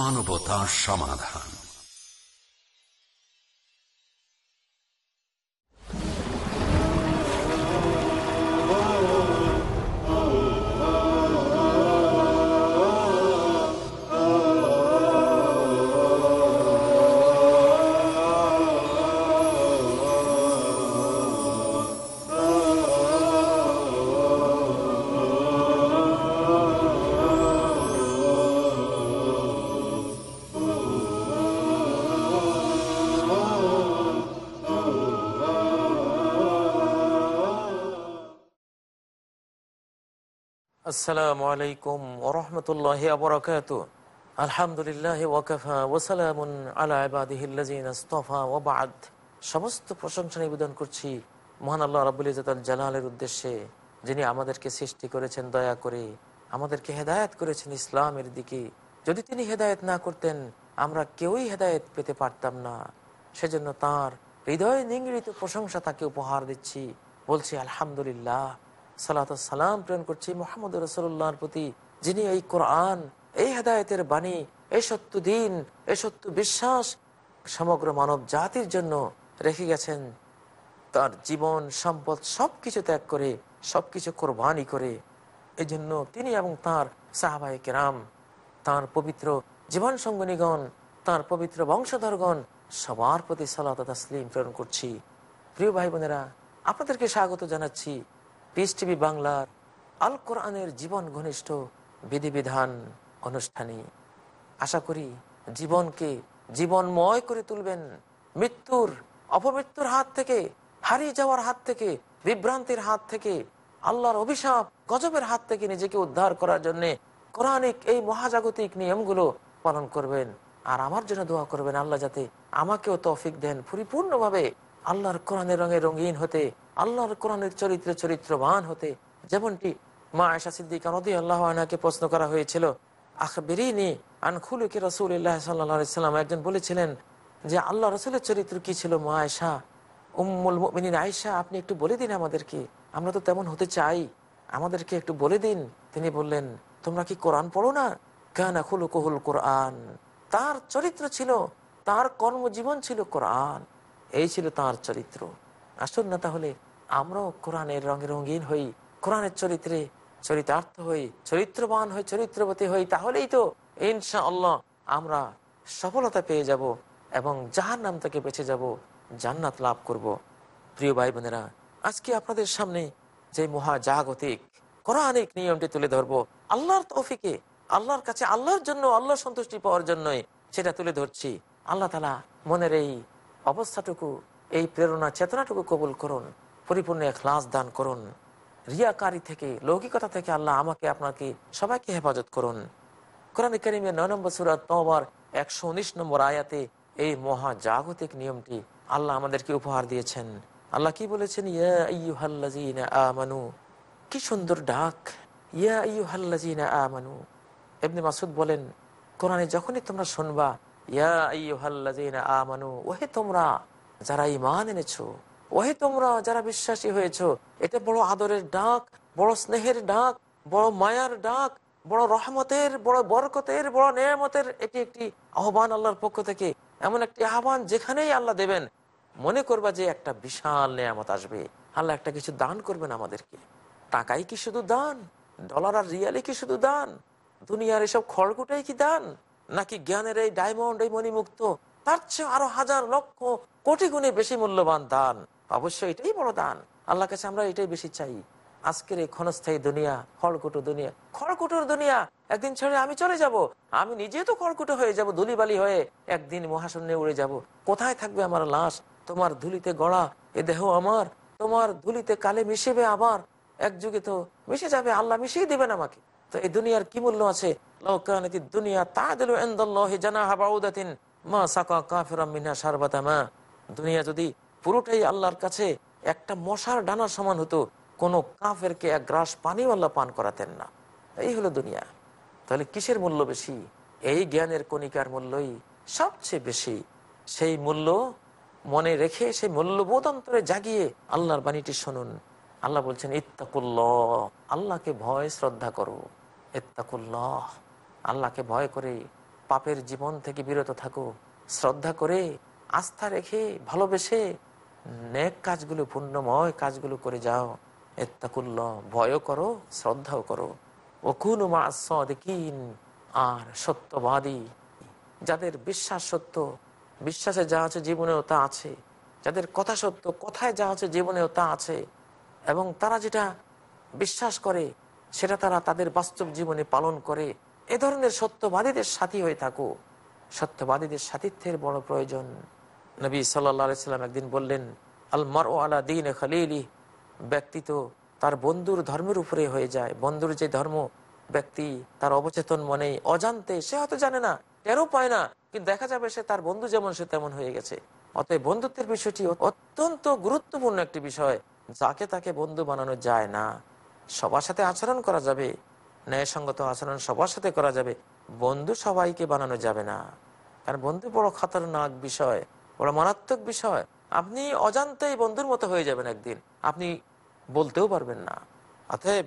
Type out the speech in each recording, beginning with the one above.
মানবতা সমাধান। আসসালামু আলাইকুম ওরহমতুল্লাহ আবরকাত। আলহামদুলিল্লাহ ওয়াকাফা ওসালামুন আলা ইবাদিহিল্লাযিন আস্তাফা ওয়া বা'দ। সমস্ত প্রশংসা নিবেদন করছি মহান আল্লাহ রাব্বুল ইজ্জতুল জালালের উদ্দেশ্যে, যিনি আমাদেরকে সৃষ্টি করেছেন দয়া করে, আমাদেরকে হেদায়েত করেছেন ইসলামের দিকে। যদি তিনি হেদায়ত না করতেন, আমরা কেউই হেদায়ত পেতে পারতাম না। সেজন্য তার হৃদয় নিংড়িত প্রশংসা তাকে উপহার দিচ্ছি। বলছি, আলহামদুলিল্লাহ। সালাম প্রেরণ করছি মোহাম্মদ রসুল্লাহর প্রতি, যিনি এই কোরআন, এই হেদায়তের বাণী, এই সত্য দিন, এই সত্য বিশ্বাস সমগ্র মানব জাতির জন্য রেখে গেছেন। তার জীবন, সম্পদ সবকিছু ত্যাগ করে, সবকিছু কোরবানি করে। এই জন্য তিনি এবং তার সাহাবাই কেরাম, তার পবিত্র জীবন সঙ্গনীগণ তার পবিত্র বংশধরগণ সবার প্রতি সালাত প্রেরণ করছি। প্রিয় ভাই বোনেরা আপনাদেরকে স্বাগত জানাচ্ছি। পিস টিভি বাংলার আল কোরআনের জীবন ঘনিষ্ঠ বিধিবিধান অনুষ্ঠানে আশা করি জীবনকে জীবনময় করে তুলবেন। মৃত্যুর, অপমৃত্যুর হাত থেকে, হারিয়ে যাওয়ার হাত থেকে, বিভ্রান্তির হাত থেকে, আল্লাহর অভিশাপ, গজবের হাত থেকে নিজেকে উদ্ধার করার জন্য কোরআনিক এই মহাজাগতিক নিয়মগুলো পালন করবেন। আর আমার জন্য দোয়া করবেন আল্লাহ যাতে আমাকেও তৌফিক দেন। পরিপূর্ণভাবে আল্লাহর কোরআনের রঙে রঙিন হতে আল্লাহর কোরআনের চরিত্রে চরিত্রবান হতে যেমনটি মা আয়সা সিদ্দিকা নদী আল্লাহ আনাকে প্রশ্ন করা হয়েছিল, আখবেরিনি আনখুলুকে রসুল্লাহ সাল্লাম। একজন বলেছিলেন যে, আল্লাহ রসুলের চরিত্র কি ছিল মা আয়সা উম্মুল মিনিন আয়সা আপনি একটু বলে দিন আমাদেরকে। আমরা তো তেমন হতে চাই। আমাদেরকে একটু বলে দিন। তিনি বললেন, তোমরা কি কোরআন পড়ো না? কেন খুলু কহুল কোরআন। তার চরিত্র ছিল, তার কর্মজীবন ছিল কোরআন। এই ছিল তার চরিত্র। আসুন না তাহলে আমরাও কোরআনের রঙে রঙিন হই, কোরআনের চরিত্রে চরিতার্থ হই, চরিত্রবান হই, চরিত্রবতী হই, তাহলেই তো ইনশা আল্লাহ আমরা সফলতা পেয়ে যাব এবং যাহার নাম থেকে বেঁচে যাব, জান্নাত লাভ করব। প্রিয় ভাই বোনেরা আজকে আপনাদের সামনে যে মহাজাগতিক, কোরআনিক নিয়মটি তুলে ধরবো, আল্লাহর তৌফিকে, আল্লাহর কাছে, আল্লাহর জন্য, আল্লাহর সন্তুষ্টি পাওয়ার জন্যই সেটা তুলে ধরছি। আল্লাহ তালা মনের এই অবস্থাটুকু, এই প্রেরণা চেতনাটুকু কবুল করুন। পরিপূর্ণ এখলাস দান করুন। রিয়াকারী থেকে, লৌকিকতা থেকে আল্লাহ আমাকে, আপনাকে সবাইকে হেফাজত করুন। কোরআন করিমের নয় নম্বর সুরাত তোমার একশো উনিশ নম্বর আয়াতে এই মহা জাগতিক নিয়মটি আল্লাহ আমাদেরকে উপহার দিয়েছেন। আল্লাহ কি বলেছেন? ইয়া আমানু, কি সুন্দর ডাক। ইয়া আমানু। এমনি মাসুদ বলেন, কোরআনে যখনই তোমরা শুনবা, ইয়া ইউহাল্লাজিনা আমানু, ওহে তোমরা, যারা ইমান এনেছো ওহে তোমরা যারা বিশ্বাসী হয়েছো, এটা বড় আদরের ডাক, বড় স্নেহের ডাক, বড় মায়ার ডাক, বড় রহমতের, বড় বরকতের, বড় নেয়ামতের এটি একটি আহ্বান আল্লাহর পক্ষ থেকে, এমন একটি আহ্বান যেখানেই আল্লাহ দেবেন। মনে করবা যে একটা বিশাল নেয়ামত আসবে। আল্লাহ একটা কিছু দান করবেন আমাদেরকে। টাকাই কি শুধু দান? ডলার আর রিয়ালি কি শুধু দান? দুনিয়ার এসব খড়কুটাই কি দান? নাকি জ্ঞানের এই ডায়মন্ড, এই মণিমুক্ত? তার চেয়ে আরও হাজার লক্ষ কোটি গুণে বেশি মূল্যবান দান। অবশ্যই এটাই বড় দান। আল্লাহ কাছে আমরা এটাই বেশি চাই। আজকের এই ক্ষণস্থায়ী দুনিয়া, খড়কুটো দুনিয়া। খড়কুটোর দুনিয়া, একদিন ছেড়ে আমি চলে যাব। আমি নিজে তো খড়কুটো হয়ে যাব, ধুলিবালি হয়ে একদিন মহাশূন্যে উড়ে যাব। কোথায় থাকবে আমার লাশ? তোমার ধুলিতে গড়া, এ দেহ আমার। তোমার ধুলিতে কালে মিশেবে আবার। এক যুগে তো মিশে যাবে, আল্লাহ মিশিয়ে দিবেন আমাকে। তো এই দুনিয়ার কি মূল্য আছে? দুনিয়া তা দিল মা মিনা দুনিয়া যদি পুরোটাই আল্লাহর কাছে একটা মশার ডানার সমান হতো, কোনো কাফেরকে এক গ্রাস পানিও আল্লাহ পান করাতেন না। এই হলো দুনিয়া। তাহলে কিসের মূল্য বেশি? এই জ্ঞানের কণিকার মূল্যই সবচেয়ে বেশি। সেই মূল্য মনে রেখে, সেই মূল্যবোধ অন্তরে জাগিয়ে আল্লাহর বাণীটি শুনুন। আল্লাহ বলছেন, ইত্তাকুল্লাহ, আল্লাহকে ভয়, শ্রদ্ধা করো। ইত্তাকুল্লাহ, আল্লাহকে ভয় করে পাপের জীবন থেকে বিরত থাকো। শ্রদ্ধা করে, আস্থা রেখে, ভালোবেসে নেক কাজগুলো, পুণ্যময় কাজগুলো করে যাও। এত্তাকুল্ল ভয়ও করো, শ্রদ্ধাও করো। ও কুন দেখিন আর সত্যবাদী। যাদের বিশ্বাস সত্য, বিশ্বাসে যা আছে জীবনেও তা আছে। যাদের কথা সত্য, কথায় যা আছে জীবনেও তা আছে। এবং তারা যেটা বিশ্বাস করে, সেটা তারা তাদের বাস্তব জীবনে পালন করে। এ ধরনের সত্যবাদীদের সাথী হয়ে থাকো। সত্যবাদীদের সাথিত্বের বড় প্রয়োজন। নবী সাল্লা সাল্লাম একদিন বললেন আলমার ও আলা দিন খালিলি ব্যক্তি তো তার বন্ধুর ধর্মের উপরে হয়ে যায়। বন্ধুর যে ধর্ম, ব্যক্তি তার অবচেতন মনে অজান্তে, সে হয়তো জানে না, টেরও পায় না, কিন্তু দেখা যাবে সে তার বন্ধু যেমন, সে তেমন হয়ে গেছে। অতএব বন্ধুত্বের বিষয়টি অত্যন্ত গুরুত্বপূর্ণ একটি বিষয়, যাকে তাকে বন্ধু বানানো যায় না। সবার সাথে আচরণ করা যাবে, ন্যায়সঙ্গত আচরণ সবার সাথে করা যাবে, বন্ধু সবাইকে বানানো যাবে না। কারণ বন্ধু বড় খতরনাক বিষয়। বড় মারাত্মক বিষয়। আপনি অজান্তেই বন্ধুর মতো হয়ে যাবেন একদিন। আপনি বলতেও পারবেন না। অতএব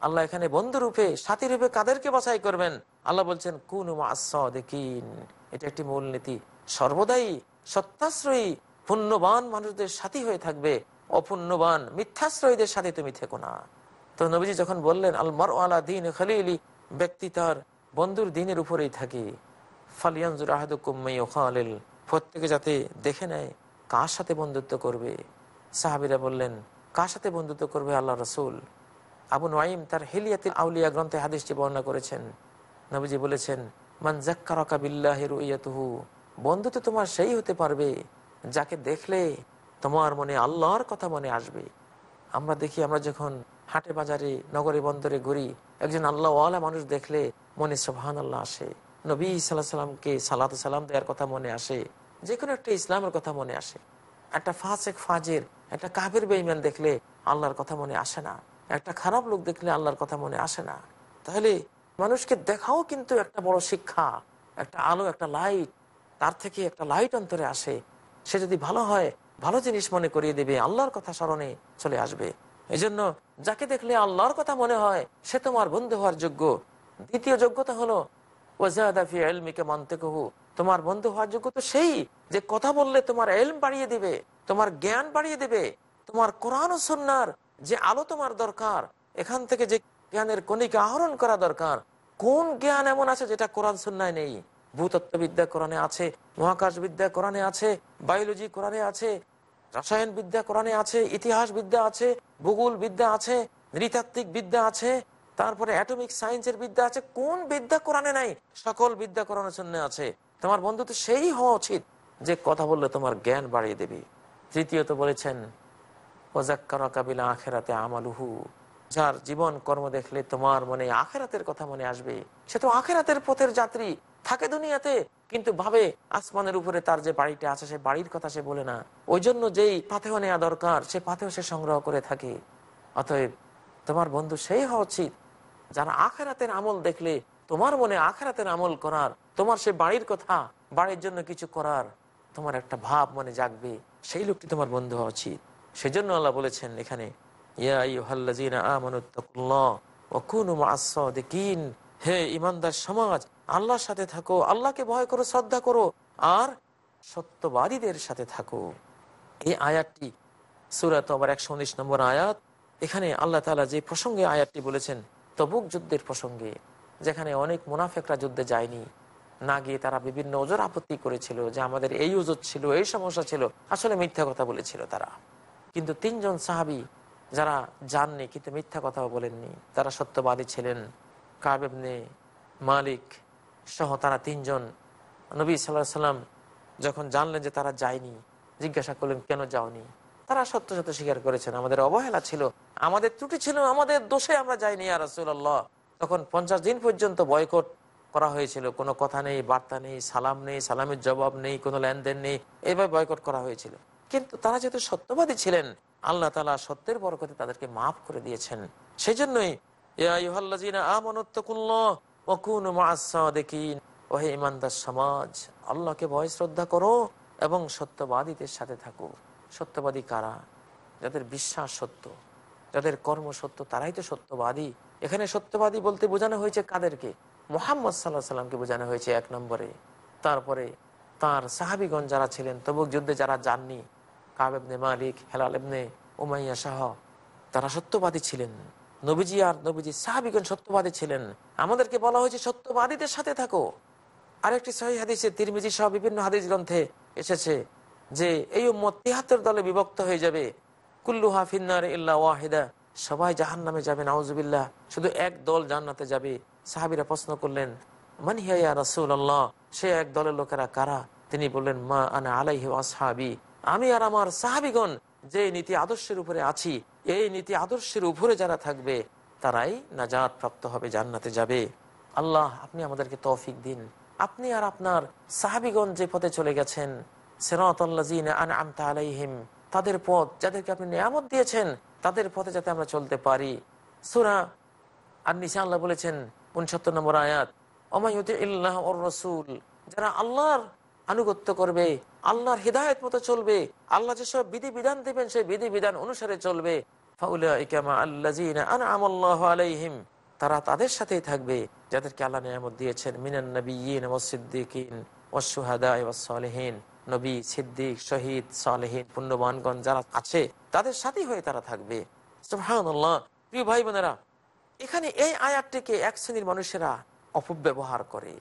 আল্লাহ এখানে বন্ধু রূপে, সাথী রূপে কাদেরকে বাছাই করবেন? আল্লাহ বলছেন, কোন দেখিন এটা একটি মূলনীতি। সর্বদাই সত্যাশ্রয়ী, পুণ্যবান মানুষদের সাথী হয়ে থাকবে। অপুণ্যবান, মিথ্যাশ্রয়ীদের সাথে তুমি থেকো না। তো নবীজি যখন বললেন আলমার আলা দিন খালিলি, ব্যক্তি তার বন্ধুর দিনের উপরেই থাকে। ফালিয়ানজুর আহাদুকুম্মাই প্রত্যেকে যাতে দেখে নেয় কার সাথে বন্ধুত্ব করবে। সাহাবিরা বললেন, কার সাথে বন্ধুত্ব করবে আল্লাহ রসুল? আবু নাইম তার হেলিয়াতিল আউলিয়া গ্রন্থে হাদিসটি বর্ণনা করেছেন। নবীজি বলেছেন, মান জাক্কারকা ইয়াতুহু বন্ধু তো তোমার সেই হতে পারবে যাকে দেখলে তোমার মনে আল্লাহর কথা মনে আসবে। আমরা দেখি, আমরা যখন হাটে বাজারে নগরে বন্দরে ঘুরি, একজন আল্লাহওয়ালা মানুষ দেখলে মনে সোহান আল্লাহ আসে। নবী সাল্লাহ সাল্লামকে সালাত সালাম দেওয়ার কথা মনে আসে যে কোনো একটা ইসলামের কথা মনে আসে। একটা ফাঁসেক, ফাজের, একটা কাবের বেইমান দেখলে আল্লাহর কথা মনে আসে না। একটা খারাপ লোক দেখলে আল্লাহর কথা মনে আসে না। তাহলে মানুষকে দেখাও কিন্তু একটা বড় শিক্ষা, একটা আলো, একটা লাইট, তার থেকে একটা লাইট অন্তরে আসে। সে যদি ভালো হয়, ভালো জিনিস মনে করিয়ে দেবে, আল্লাহর কথা স্মরণে চলে আসবে। এই জন্য যাকে দেখলে আল্লাহর কথা মনে হয়, সে তোমার বন্ধু হওয়ার যোগ্য। দ্বিতীয় যোগ্যতা হলো তোমার বন্ধু হওয়ার যোগ্য তো সেই যে কথা বললে তোমার এলম বাড়িয়ে দিবে, তোমার জ্ঞান বাড়িয়ে দেবে, তোমার কোরআন ও সন্ন্যার যে আলো তোমার দরকার, এখান থেকে যে জ্ঞানের কণিকা আহরণ করা দরকার, কোন জ্ঞান এমন আছে যেটা কোরআন সন্ন্যায় নেই? ভূতত্ত্ববিদ্যা কোরআনে আছে মহাকাশ বিদ্যা কোরআনে আছে, বায়োলজি কোরআনে আছে রসায়ন বিদ্যা কোরআনে আছে ইতিহাস বিদ্যা আছে ভূগোল বিদ্যা আছে নৃতাত্ত্বিক বিদ্যা আছে তারপরে অ্যাটমিক সায়েন্সের বিদ্যা আছে, কোন বিদ্যা কোরআনে নাই? সকল বিদ্যা কোরআনের জন্য আছে। তোমার বন্ধু তো সেই হওয়া উচিত যে কথা বললে তোমার জ্ঞান বাড়িয়ে দেবে। তৃতীয়ত বলেছেন ওজাক্কারা আখেরাতে আমালুহু। যার জীবন কর্ম দেখলে তোমার মনে আখেরাতের কথা মনে আসবে। সে তো আখেরাতের পথের যাত্রী, থাকে দুনিয়াতে, কিন্তু ভাবে আসমানের উপরে তার যে বাড়িটা আছে, সে বাড়ির কথা সে বলে না। ওই জন্য যেই পাথেও নেওয়া দরকার, সে পাথেও সে সংগ্রহ করে থাকে। অতএব তোমার বন্ধু সেই হওয়া উচিত যারা আখেরাতের আমল দেখলে, তোমার মনে আখেরাতের আমল করার, তোমার সে বাড়ির কথা, বাড়ির জন্য কিছু করার, তোমার একটা ভাব মনে জাগবে। সেই লোকটি তোমার বন্ধু হওয়া উচিত। সেজন্য আল্লাহ বলেছেন এখানে হে ইমানদার সমাজ, আল্লাহর সাথে থাকো, আল্লাহকে ভয় করো, শ্রদ্ধা করো, আর সত্যবাদীদের সাথে থাকো। এই আয়াতটি সুরাত আবার একশো উনিশ নম্বর আয়াত, এখানে আল্লাহ তালা যে প্রসঙ্গে আয়াতটি বলেছেন তবুক যুদ্ধের প্রসঙ্গে, যেখানে অনেক মুনাফেকরা যুদ্ধে যায়নি, না গিয়ে তারা বিভিন্ন ওজোর আপত্তি করেছিল যে আমাদের এই ওজোর ছিল, এই সমস্যা ছিল। আসলে মিথ্যা কথা বলেছিল তারা। কিন্তু তিনজন সাহাবি যারা যাননি কিন্তু মিথ্যা কথাও বলেননি, তারা সত্যবাদী ছিলেন। কাবেবনে মালিক সহ তারা তিনজন। নবী সাল্লাহ সাল্লাম যখন জানলেন যে তারা যায়নি, জিজ্ঞাসা করলেন, কেন যাওনি? তারা সত্য সত্য স্বীকার করেছেন। আমাদের অবহেলা ছিল, আমাদের ত্রুটি ছিল, আমাদের দোষে আমরা যাইনি আর রসুল্লাহ তখন পঞ্চাশ দিন পর্যন্ত বয়কট করা হয়েছিল। কোনো কথা নেই, বার্তা নেই, সালাম নেই, সালামের জবাব নেই, কোনো লেনদেন নেই। এইভাবে বয়কট করা হয়েছিল। কিন্তু তারা যেহেতু সত্যবাদী ছিলেন, আল্লাহ তালা সত্যের বরকতে তাদেরকে মাফ করে দিয়েছেন। সেই জন্যই সমাজ, আল্লাহকে ভয় শ্রদ্ধা করো এবং সত্যবাদীদের সাথে থাকো। সত্যবাদী কারা? যাদের বিশ্বাস সত্য, যাদের কর্ম সত্য, তারাই তো সত্যবাদী। এখানে সত্যবাদী বলতে বোঝানো হয়েছে কাদেরকে? মোহাম্মদ সাল্লাহ সাল্লামকে বোঝানো হয়েছে এক নম্বরে। তারপরে তার সাহাবিগণ যারা ছিলেন, তবুক যুদ্ধে যারা যাননি কাবেবনে মালিক, হেলাল এবনে উমাইয়া শাহ তারা সত্যবাদী ছিলেন। নবীজি আর নবীজি সাহাবিগণ সত্যবাদী ছিলেন। আমাদেরকে বলা হয়েছে সত্যবাদীদের সাথে থাকো। আরেকটি সহি হাদিসে তিরমিজি সহ বিভিন্ন হাদিস গ্রন্থে এসেছে যে এই উম্মত তিহাত্তর দলে বিভক্ত হয়ে যাবে। কুল্লুহা ফিন্নার ইল্লা ওয়াহিদা। সবাই জাহান নামে যাবে, নাউজুবিল্লাহ। শুধু এক দল জান্নাতে যাবে। সাহাবিরা প্রশ্ন করলেন মানহিয়া রাসুল আল্লাহ সে এক দলের লোকেরা, কারা? তিনি বললেন, মা আনা আলাইহি আসহাবি। আমি আর আমার সাহাবিগণ যে নীতি আদর্শের উপরে আছি, এই নীতি আদর্শের উপরে যারা থাকবে, তারাই নাজাত প্রাপ্ত হবে, জান্নাতে যাবে। আল্লাহ, আপনি আমাদেরকে তৌফিক দিন। আপনি আর আপনার সাহাবিগণ যে পথে চলে গেছেন আলাইহিম। তাদের পথ যাদেরকে আপনি নিয়ামত দিয়েছেন, তাদের পথে যাতে আমরা চলতে পারি। সুরা আর নিশা আল্লাহ বলেছেন, উনসত্তর নম্বর আয়াত রসুল যারা আল্লাহর আনুগত্য করবে, আল্লাহর হৃদায়ত মতো চলবে, আল্লাহ যেসব বিধি বিধান দেবেন, সেই বিধি বিধান অনুসারে চলবে। আলাইহিম। তারা তাদের সাথেই থাকবে, যাদেরকে আল্লাহ নিয়ামত দিয়েছেন মিনান নবীন ওসিদ্দিকিন নবী, সিদ্দিক, শহীদ, সালেহীন, পুণ্যবানগণ যারা আছে, তাদের সাথেই হয়ে তারা থাকবে। প্রিয় ভাই বোনেরা এখানে এই আয়াতটিকে এক শ্রেণির মানুষেরা অপব্যবহার করে।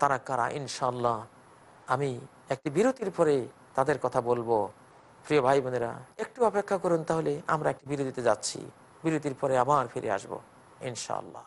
তারা কারা? ইনশাল্লাহ আমি একটি বিরতির পরে তাদের কথা বলব। প্রিয় ভাই বোনেরা একটু অপেক্ষা করুন তাহলে আমরা একটি বিরতিতে যাচ্ছি। বিরতির পরে আবার ফিরে আসব, ইনশাআল্লাহ।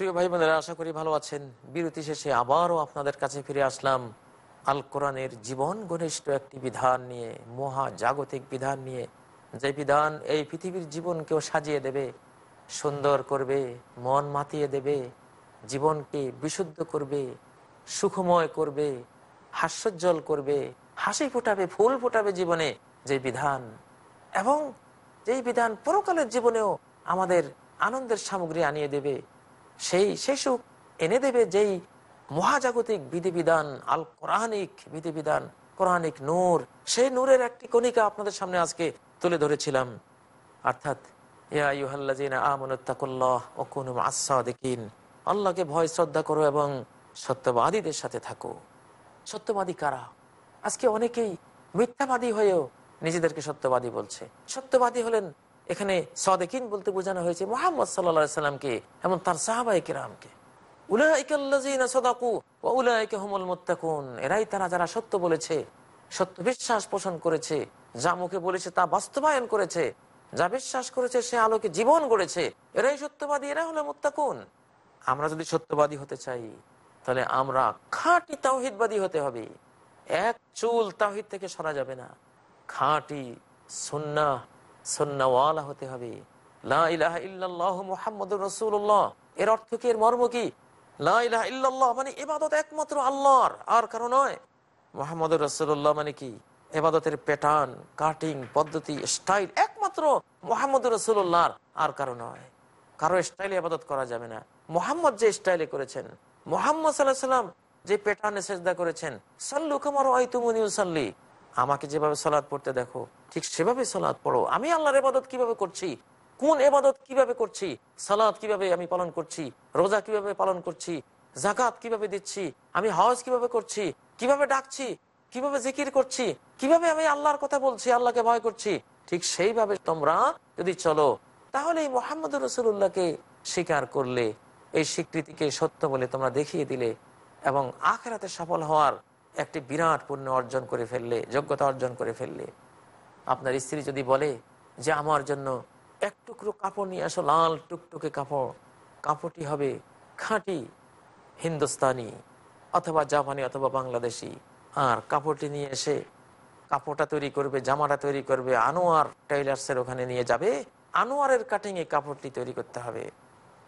প্রিয় ভাই বোনেরা আশা করি ভালো আছেন। বিরতি শেষে আবারও আপনাদের কাছে ফিরে আসলাম আল কোরআনের জীবন ঘনিষ্ঠ একটি বিধান নিয়ে মহা জাগতিক বিধান নিয়ে। যে বিধান এই পৃথিবীর জীবনকেও সাজিয়ে দেবে, সুন্দর করবে, মন মাতিয়ে দেবে, জীবনকে বিশুদ্ধ করবে, সুখময় করবে, হাস্যোজ্জ্বল করবে, হাসি ফোটাবে, ফুল ফোটাবে জীবনে যে বিধান। এবং যেই বিধান পরকালের জীবনেও আমাদের আনন্দের সামগ্রী আনিয়ে দেবে সেই সুখ এনে দেবে যেই মহাজাগতিক বিধিবিধান আল কোরআনিক বিধিবিধান, কোরআনিক নূর। সেই নূরের একটি কণিকা আপনাদের সামনে আজকে তুলে ধরেছিলাম। অর্থাৎ আল্লাহকে ভয়, শ্রদ্ধা করো এবং সত্যবাদীদের সাথে থাকো। সত্যবাদী কারা? আজকে অনেকেই মিথ্যাবাদী হয়েও নিজেদেরকে সত্যবাদী বলছে। সত্যবাদী হলেন এখানে সদেকিন বলতে বোঝানো হয়েছে মোহাম্মদ সাল্লা সাল্লামকে এবং তার সাহাবাই কিরামকে। এরাই তারা যারা সত্য বলেছে, সত্য বিশ্বাস পোষণ করেছে, যা মুখে বলেছে তা বাস্তবায়ন করেছে, যা বিশ্বাস করেছে সে আলোকে জীবন গড়েছে, এরাই সত্যবাদী, এরা হলো মুত্তাকুন। আমরা যদি সত্যবাদী হতে চাই, তাহলে আমরা খাঁটি তাওহিদবাদী হতে হবে। এক চুল তাওহিদ থেকে সরা যাবে না। খাঁটি সুন্না সুন্নাওয়ালা হতে হবে। এর অর্থ কি? এর মর্ম কি? মানে একমাত্র আল্লাহর, আর কারও নয়। মানে কি? এবাদতের প্যাটার্ন, কাটিং পদ্ধতি, স্টাইল একমাত্র মোহাম্মদুর রাসূলুল্লাহর, আর কারও নয়। কারও স্টাইলে আবাদত করা যাবে না। মোহাম্মদ যে স্টাইলে করেছেন, মোহাম্মদ সাল্লাহ সাল্লাম যে প্যাটার্নে সেজদা করেছেন সাল্লু কামার আমাকে যেভাবে সালাদ পড়তে দেখো, ঠিক সেভাবে সালাদ পড়ো। আমি আল্লাহর এবাদত কীভাবে করছি? কোন এবাদত কীভাবে করছি? সালাদ কীভাবে আমি পালন করছি? রোজা কীভাবে পালন করছি? জাকাত কীভাবে দিচ্ছি? আমি হজ কীভাবে করছি? কীভাবে ডাকছি? কীভাবে জিকির করছি? কীভাবে আমি আল্লাহর কথা বলছি, আল্লাহকে ভয় করছি? ঠিক সেইভাবে তোমরা যদি চলো তাহলে এই মোহাম্মদ রসুল্লাহকে স্বীকার করলে, এই স্বীকৃতিকে সত্য বলে তোমরা দেখিয়ে দিলে এবং আখেরাতে সফল হওয়ার একটি বিরাট পুণ্য অর্জন করে ফেললে, যোগ্যতা অর্জন করে ফেললে। আপনার স্ত্রী যদি বলে যে, আমার জন্য এক টুকরো কাপড় নিয়ে আসো, লাল টুকটুকে কাপড়। কাপড়টি হবে খাঁটি হিন্দুস্তানি অথবা জাপানি অথবা বাংলাদেশি। আর কাপড়টি নিয়ে এসে কাপড়টা তৈরি করবে, জামাটা তৈরি করবে, আনোয়ার টেইলার্সের ওখানে নিয়ে যাবে। আনোয়ারের কাটিং এ কাপড়টি তৈরি করতে হবে।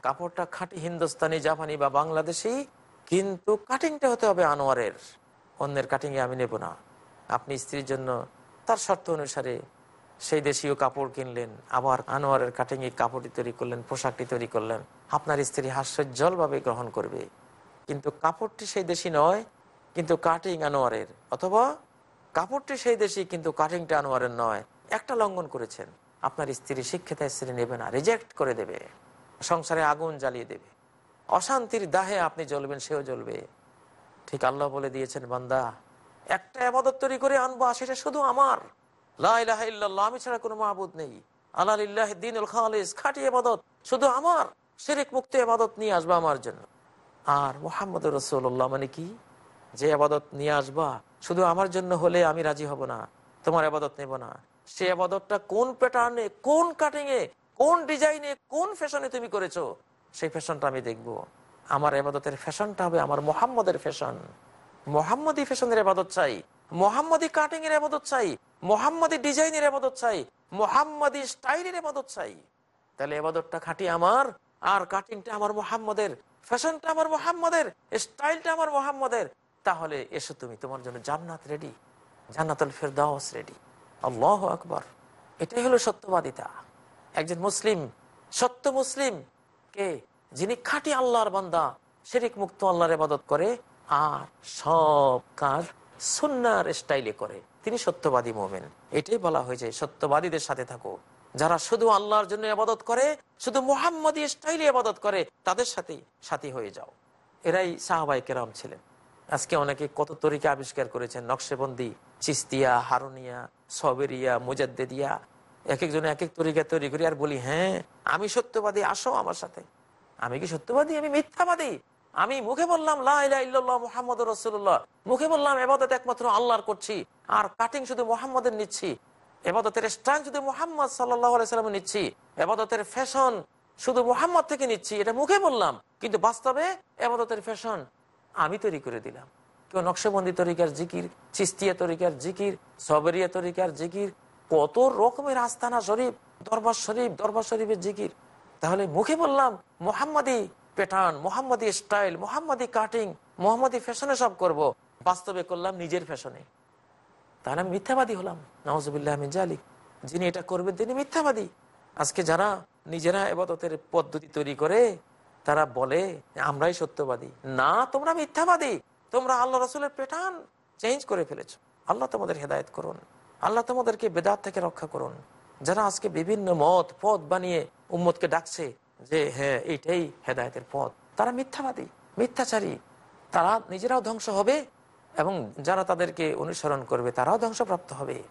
কাপড়টা খাঁটি হিন্দুস্তানি, জাপানি বা বাংলাদেশি, কিন্তু কাটিংটা হতে হবে আনোয়ারের। অন্যের কাটিংয়ে আমি নেব না। আপনি স্ত্রীর জন্য তার শর্ত অনুসারে সেই দেশীয় কাপড় কিনলেন, আবার আনোয়ারের কাটিংয়ে কাপড়টি তৈরি করলেন, পোশাকটি তৈরি করলেন। আপনার স্ত্রী হাস্যজ্জ্বলভাবে গ্রহণ করবে। কিন্তু কাপড়টি সেই দেশি নয়, কিন্তু কাটিং আনোয়ারের। অথবা কাপড়টি সেই দেশি, কিন্তু কাটিংটা আনোয়ারের নয়। একটা লঙ্ঘন করেছেন। আপনার স্ত্রী শিক্ষিত স্ত্রী নেবে না রিজেক্ট করে দেবে। সংসারে আগুন জ্বালিয়ে দেবে। অশান্তির দাহে আপনি জ্বলবেন, সেও জ্বলবে। ঠিক আল্লাহ বলে দিয়েছেন বান্দা একটা আবাদত তৈরি করে আনব সেটা শুধু আমার। লা ইলাহা ইল্লাল্লাহ, আমি ছাড়া কোনো মাহবুদ নেই। আল্লাহ দিন খালিস খাটি আবাদত শুধু আমার। শেরেক মুক্তি আবাদত নিয়ে আসবা আমার জন্য। আর মোহাম্মদ রসুল্লাহ মানে কি? যে আবাদত নিয়ে আসবা শুধু আমার জন্য হলে আমি রাজি হব না তোমার আবাদত নেব না। সে আবাদতটা কোন প্যাটার্নে কোন কাটিং এ কোন ডিজাইনে কোন ফ্যাশনে তুমি করেছ সেই ফ্যাশনটা আমি দেখব। আমার এবাদতের ফ্যাশনটা হবে আমার মোহাম্মদের ফ্যাশন মোহাম্মদী ফ্যাশনের এবাদত চাই। মোহাম্মদী কাটিং এর আবাদত চাই। মোহাম্মদী ডিজাইনের এবাদত চাই। মোহাম্মদী স্টাইলের এবাদত চাই। তাহলে এবাদতটা খাঁটি আমার, আর কাটিংটা আমার মোহাম্মদের ফ্যাশনটা আমার মোহাম্মদের স্টাইলটা আমার মোহাম্মদের। তাহলে এসো তুমি তোমার জন্য জান্নাত রেডি জান্নাতুল ফেরদাউস রেডি আল্লাহ আকবর। এটাই হলো সত্যবাদিতা। একজন মুসলিম, সত্য মুসলিম কে যিনি খাঁটি আল্লাহর বান্দা, শেরিক মুক্ত আল্লাহর ইবাদত করে, আর সব কাজ সুন্নার স্টাইলে করে। তিনি সত্যবাদী মোমেন। এটাই বলা হয়েছে, সত্যবাদীদের সাথে থাকো। যারা শুধু আল্লাহর জন্য আবাদত করে, শুধু মোহাম্মদী স্টাইলে আবাদত করে, তাদের সাথেই সাথী হয়ে যাও। এরাই সাহাবাই কেরাম ছিলেন। আজকে অনেকে কত তরিকা আবিষ্কার করেছেন, নকশেবন্দি, চিস্তিয়া, হারুনিয়া, সবেরিয়া, মুজাদ্দেদিয়া। এক একজনে এক এক তরিকা তৈরি করি আর বলি হ্যাঁ আমি সত্যবাদী, আসো আমার সাথে। আমি কি সত্যবাদী? আমি মিথ্যাবাদী। আমি মুখে বললাম মোহাম্মদ রসুল্লাহ মুখে বললাম, এবাদত একমাত্র আল্লাহর করছি। আর কাটিং শুধু মোহাম্মদের নিচ্ছি। এবাদতের স্টাইল শুধু মোহাম্মদ সাল্লাম নিচ্ছি। এবাদতের ফ্যাশন শুধু মোহাম্মদ থেকে নিচ্ছি। এটা মুখে বললাম, কিন্তু বাস্তবে এবাদতের ফ্যাশন আমি তৈরি করে দিলাম। কেউ নকশবন্দি তরিকার জিকির, চিস্তিয়া তরিকার জিকির, সবেরিয়া তরিকার জিকির, কত রকমের আস্তানা শরীফ, দরবার শরীফ, দরবার শরীফের জিকির। তাহলে মুখে বললাম, মোহাম্মদী প্যাটার্ন, মোহাম্মদী স্টাইল, মোহাম্মদী কাটিং, মোহাম্মদী ফ্যাশনে সব করব। বাস্তবে করলাম নিজের ফ্যাশনে। তাহলে আমি মিথ্যাবাদী হলাম। নওয়াজবিল্লাহ জালিক যিনি এটা করবেন তিনি মিথ্যাবাদী। আজকে যারা নিজেরা এবাদতের পদ্ধতি তৈরি করে, তারা বলে আমরাই সত্যবাদী। না, তোমরা মিথ্যাবাদী। তোমরা আল্লাহ রসুলের প্যাটার্ন চেঞ্জ করে ফেলেছো। আল্লাহ তোমাদের হেদায়ত করুন। আল্লাহ তোমাদেরকে বেদাত থেকে রক্ষা করুন। যারা আজকে বিভিন্ন মত, পথ বানিয়ে উম্মতকে ডাকছে যে হ্যাঁ এইটাই হেদায়তের পথ। তারা মিথ্যাবাদী, মিথ্যাচারী। তারা নিজেরাও ধ্বংস হবে এবং যারা তাদেরকে অনুসরণ করবে, তারাও ধ্বংসপ্রাপ্ত হবে।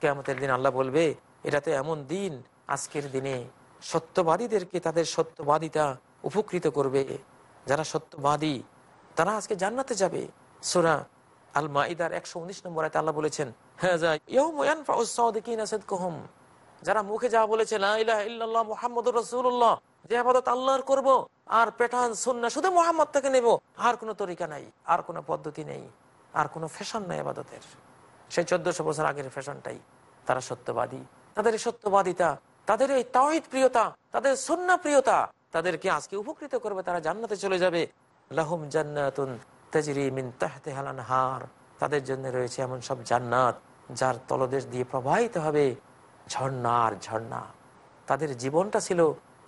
কেমতের দিন আল্লাহ বলবে, এটাতে এমন দিন, আজকের দিনে সত্যবাদীদেরকে তাদের সত্যবাদিতা উপকৃত করবে। যারা সত্যবাদী, তারা আজকে জান্নাতে যাবে। সোরা আল মাইদার একশো উনিশ নম্বর আল্লাহ বলেছেন হ্যাঁ যারা মুখে যা বলেছে আল্লাহর করব, আর পেটান সুন্না শুধু মোহাম্মদ থেকে নেব, আর কোনো তরিকা নাই, আর কোনো পদ্ধতি নেই, আর কোনো ফ্যাশন নাই আবাদতের। সেই চোদ্দশো বছর আগের ফ্যাশনটাই তারা সত্যবাদী। তাদের সত্যবাদিতা, তাদের এই তাওহিদ প্রিয়তা, তাদের সন্না প্রিয়তা, তাদেরকে আজকে উপকৃত করবে, তারা জান্নাতে চলে যাবে। জান্নাতুন তাদের জন্য রয়েছে এমন সব জান্নাত, যার তলদেশ দিয়ে প্রবাহিত হবে ঝর্ণা আর ঝর্ণা। তাদের জীবনটা ছিল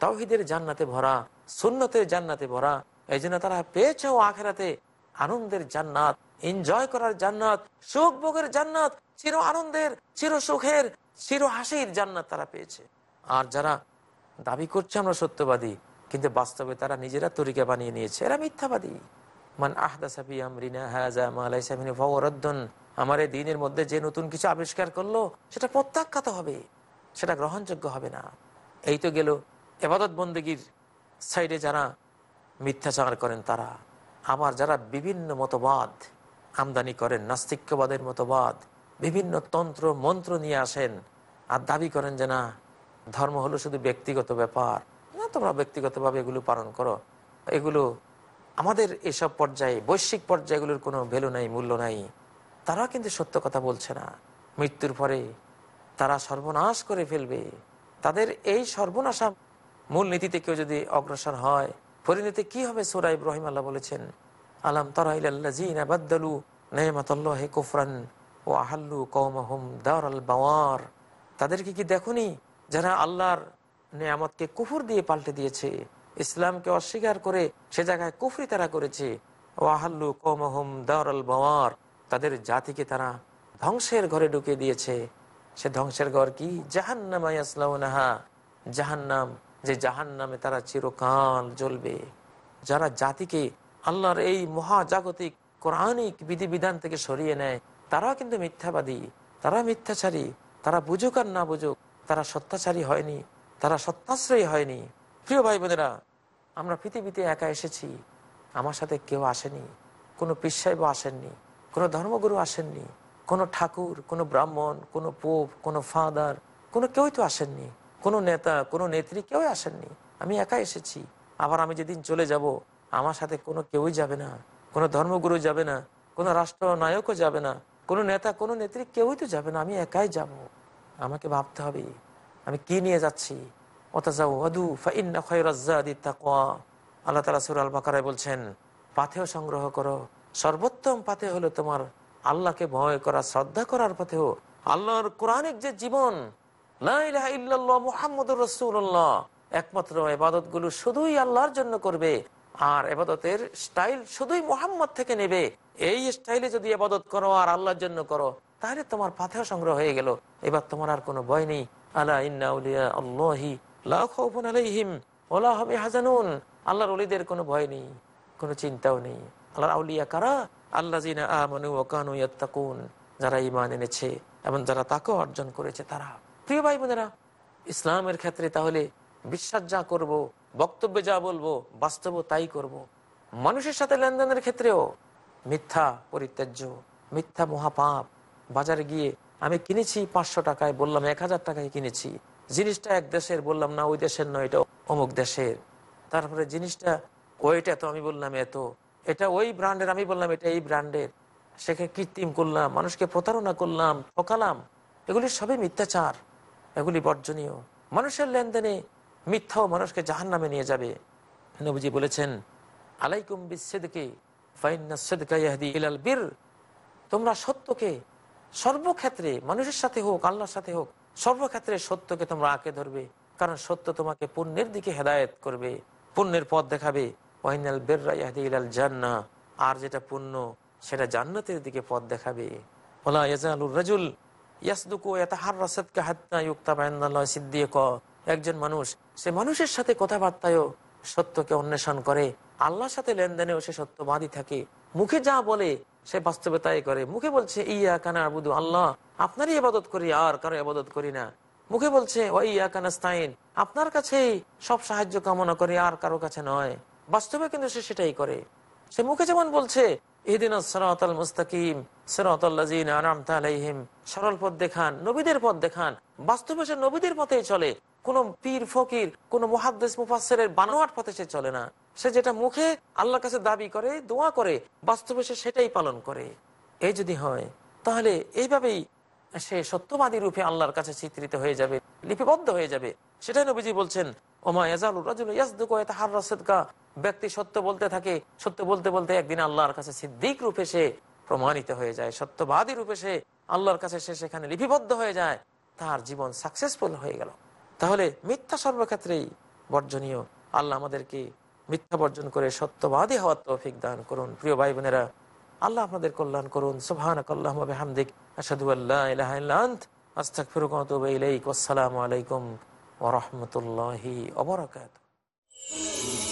তাওহিদের জান্নাতে ভরা, সুন্নতের জান্নাতে ভরা। এই জন্য তারা পেয়েছে আখেরাতে আনন্দের জান্নাত এনজয় করার জান্নাত সুখ ভোগের জান্নাত, চির আনন্দের, চির সুখের, চির হাসির জান্নাত তারা পেয়েছে। আর যারা দাবি করছে আমরা সত্যবাদী, কিন্তু বাস্তবে তারা নিজেরা তরিকা বানিয়ে নিয়েছে, এরা মিথ্যাবাদী। মান ফাহুয়া আমার এই দিনের মধ্যে যে নতুন কিছু আবিষ্কার করল, সেটা প্রত্যাখ্যাত হবে, সেটা গ্রহণযোগ্য হবে না। এই তো গেল এবাদত বন্দীগীর সাইডে যারা মিথ্যাচার করেন তারা, আবার যারা বিভিন্ন মতবাদ আমদানি করেন, নাস্তিক্যবাদের মতবাদ, বিভিন্ন তন্ত্র, মন্ত্র নিয়ে আসেন, আর দাবি করেন যে না, ধর্ম হলো শুধু ব্যক্তিগত ব্যাপার, না তোমরা ব্যক্তিগতভাবে এগুলো পালন করো। এগুলো আমাদের এসব পর্যায়ে, বৈশ্বিক পর্যায়গুলোর কোনো ভ্যালু নাই, মূল্য নাই। তারা কিন্তু সত্য কথা বলছে না। মৃত্যুর পরে তারা সর্বনাশ করে ফেলবে। তাদের এই সর্বনাশা মূল নীতিতে কেউ যদি অগ্রসর হয়, পরিণতি কি হবে সুরা ইব্রাহিম আল্লাহ বলেছেন? আলাম তারাইলাল্লাযীনা নেমাতাল্লাহি কুফরান ও আহাল্লু কওমাহুম দারাল বাওয়ার। তাদেরকে কি দেখুনি? যারা আল্লাহর নেয়ামতকে কুফুর দিয়ে পাল্টে দিয়েছে। ইসলামকে অস্বীকার করে সে জায়গায় কুফরি তারা করেছে। ওয়াহাল্লু কৌমহম দারাল বাওয়ার, তাদের জাতিকে তারা ধ্বংসের ঘরে ঢুকে দিয়েছে। সে ধ্বংসের ঘর কি? জাহান্নামাইয়াসলাউনাহা জাহান্নাম, যে জাহান্নামে তারা চিরকাল জ্বলবে। যারা জাতিকে আল্লাহর এই মহাজাগতিক, কোরআনিক বিধিবিধান থেকে সরিয়ে নেয়, তারাও কিন্তু মিথ্যাবাদী। তারা মিথ্যাচারী। তারা বুঝুক আর না বুঝুক, তারা সত্যাচারী হয়নি, তারা সত্যাশ্রয়ী হয়নি। প্রিয় ভাই বোনেরা আমরা পৃথিবীতে একা এসেছি। আমার সাথে কেউ আসেনি। কোনো পিসাইব আসেননি। কোনো ধর্মগুরু আসেননি। কোনো ঠাকুর, কোনো ব্রাহ্মণ, কোনো পোপ, কোনো ফাদার, কোনো কেউই তো আসেননি। কোনো নেতা, কোনো নেত্রী কেউই আসেননি। আমি একা এসেছি। আবার আমি যেদিন চলে যাব, আমার সাথে কোনো কেউই যাবে না। কোনো ধর্মগুরু যাবে না। কোনো রাষ্ট্র নায়কও যাবে না। কোনো নেতা, কোনো নেত্রী কেউই তো যাবে না। আমি একাই যাব। আমাকে ভাবতে হবে, আমি কি নিয়ে যাচ্ছি? আল্লাহ তালা সুর আল বাকারায় বলছেন পাথেও সংগ্রহ করো। সর্বোত্তম পাথে হলো তোমার আল্লাহকে ভয় করা, শ্রদ্ধা করার পথেও। আল্লাহর কোরআনিক যে জীবন মোহাম্মদ রসুল্লাহ একমাত্র এবাদতগুলো শুধুই আল্লাহর জন্য করবে, আর এবাদতের স্টাইল শুধুই মোহাম্মদ থেকে নেবে। এই স্টাইলে যদি এবাদত করো আর আল্লাহর জন্য করো, তাহলে তোমার পাথেও সংগ্রহ হয়ে গেল। এবার তোমার আর কোনো ভয় নেই। আল্লাহ ইন্না আল্লাহি ওলা হবে হাজানুন আল্লাহর অলিদের কোনো ভয় নেই, কোনো চিন্তাও নেই। আল্লাহর আউলিয়া কারা? আল্লাহ জিনা যারা ইমান এনেছে এবং যারা তাকেও অর্জন করেছে তারা। প্রিয় ভাই বোনেরা ইসলামের ক্ষেত্রে তাহলে বিশ্বাস যা করব, বক্তব্যে যা বলব বাস্তব তাই করব। মানুষের সাথে লেনদেনের ক্ষেত্রেও মিথ্যা পরিত্যাজ্য, মিথ্যা মহাপাপ। বাজারে গিয়ে আমি কিনেছি পাঁচশো টাকায়, বললাম এক হাজার টাকায় কিনেছি। জিনিসটা এক দেশের বললাম, না, ওই দেশের নয়, এটা অমুক দেশের। তারপরে জিনিসটা, ওইটা তো আমি বললাম এত। এটা ওই ব্র্যান্ডের, আমি বললাম এটা এই ব্র্যান্ডের। সেখানে কৃত্রিম করলাম, মানুষকে প্রতারণা করলাম, ঠকালাম। এগুলি সবই মিথ্যাচার, এগুলি বর্জনীয়। মানুষের লেনদেনে মিথ্যাও মানুষকে জাহান নামে নিয়ে যাবে। নবীজি বলেছেন, আলাইকুম বীর। তোমরা সত্যকে সর্বক্ষেত্রে মানুষের সাথে হোক, আল্লাহর সাথে হোক সর্বক্ষেত্রে সত্যকে তোমরা আঁকে ধরবে, কারণ সত্য তোমাকে পুণ্যের দিকে হেদায়ত করবে, পুণ্যের পথ দেখাবে। ওয়াইনাল বের্রাইয়াল জান্না, আর যেটা পুণ্য সেটা জান্নাতের দিকে পথ দেখাবে। ওলা রাজুল, ইয়াসদুকু একজন মানুষ, সে মানুষের সাথে কথাবার্তায়ও সত্যকে অন্বেষণ করে, আল্লাহর সাথে লেনদেনেও সে সত্যবাদী থাকে। মুখে যা বলে সে বাস্তবে তাই করে। মুখে বলছে, ইয়া কানা আবুদু আল্লাহ, আপনারই আবাদত করি, আর কারও আবাদত করি না। মুখে বলছে ও ইয়া কানাস্তাইন আপনার কাছেই সব সাহায্য কামনা করি, আর কারও কাছে নয়। বাস্তবে কিন্তু সে সেটাই করে। সে মুখে যেমন বলছে সরল পথ দেখান, নবীদের পথ দেখান। বাস্তবে সে নবীদের পথেই চলে। কোন পীর, ফকির, কোন মুহাদ্দেস, মুফাসসিরের বানোয়াট পথে সে চলে না। সে যেটা মুখে আল্লাহর কাছে দাবি করে, দোয়া করে, বাস্তবে সে সেটাই পালন করে। এই যদি হয়, তাহলে এইভাবেই সে সত্যবাদী রূপে আল্লাহর কাছে চিত্রিত হয়ে যাবে, লিপিবদ্ধ হয়ে যাবে। সেটাই নবীজি বলছেন, ওমা ইয়াজালুর রাজুল ইয়াসদুকু সিদকা। ব্যক্তি সত্য বলতে থাকে, সত্য বলতে বলতে একদিন আল্লাহর কাছে সিদ্দিক রূপে সে প্রমাণিত হয়ে যায়। সত্যবাদী রূপে সে আল্লাহর কাছে সে সেখানে লিপিবদ্ধ হয়ে যায়। তার জীবন সাকসেসফুল হয়ে গেল। তাহলে মিথ্যা সর্বক্ষেত্রেই বর্জনীয়। আল্লাহ আমাদেরকে মিথ্যা বর্জন করে সত্যবাদী হওয়ার তৌফিক দান করুন। প্রিয় ভাই বোনেরা আল্লাহ আপনাদের কল্যাণ করুন। সুবহানাক আল্লাহ বিহামদিক অবরাকাত Thank ওয়া আতুবু আলাইকুম ওরহমতুল্লাহি রাহমাতুল্লাহি